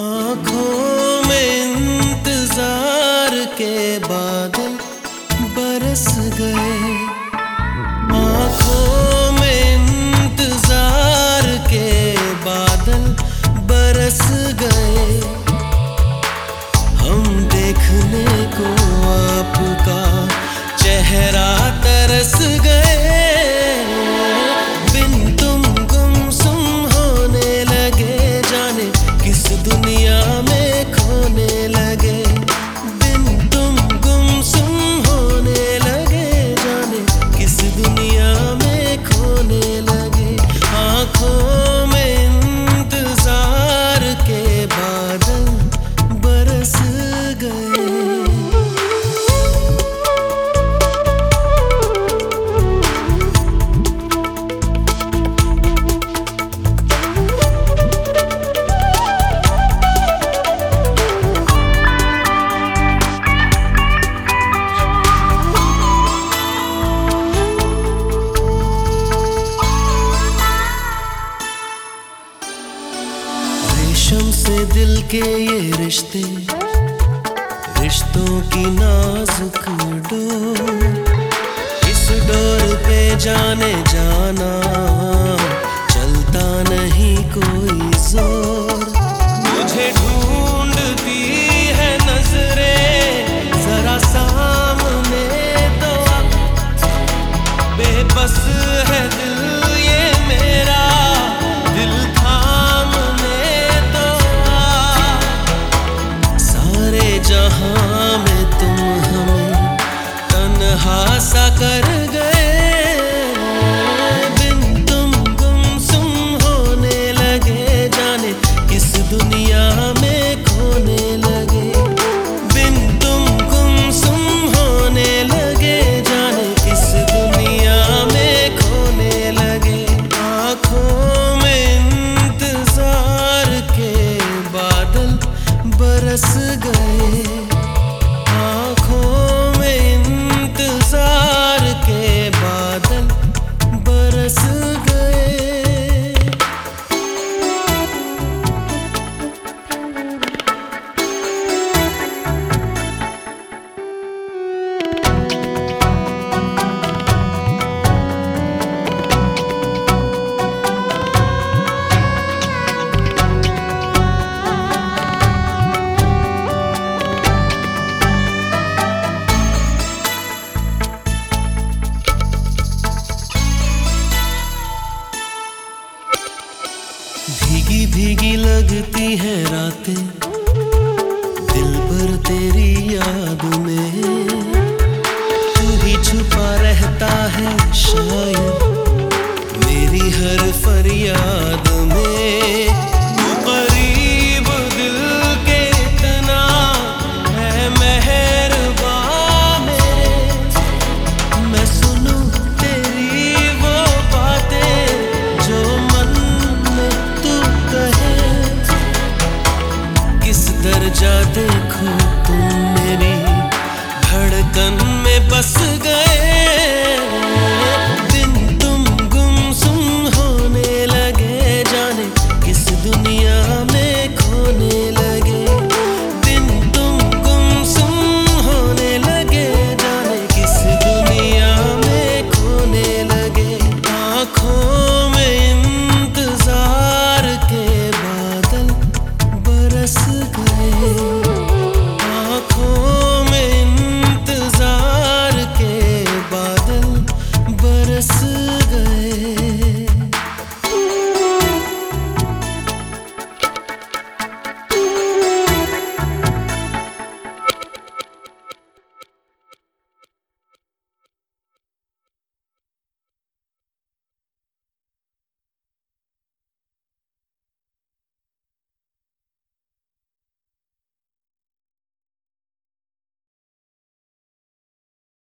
आँखों में इंतज़ार के बाद 四个。के ये रिश्ते, रिश्तों की नाजुक डोर। इस डोर पे जाने जाना, चलता नहीं कोई। भीगी लगती है रातें। दिल पर तेरी याद में तू ही छुपा रहता है शायद। मेरी हर फरिया दर्जा देखो तुम मेरी धड़कन में बस गए। nasıl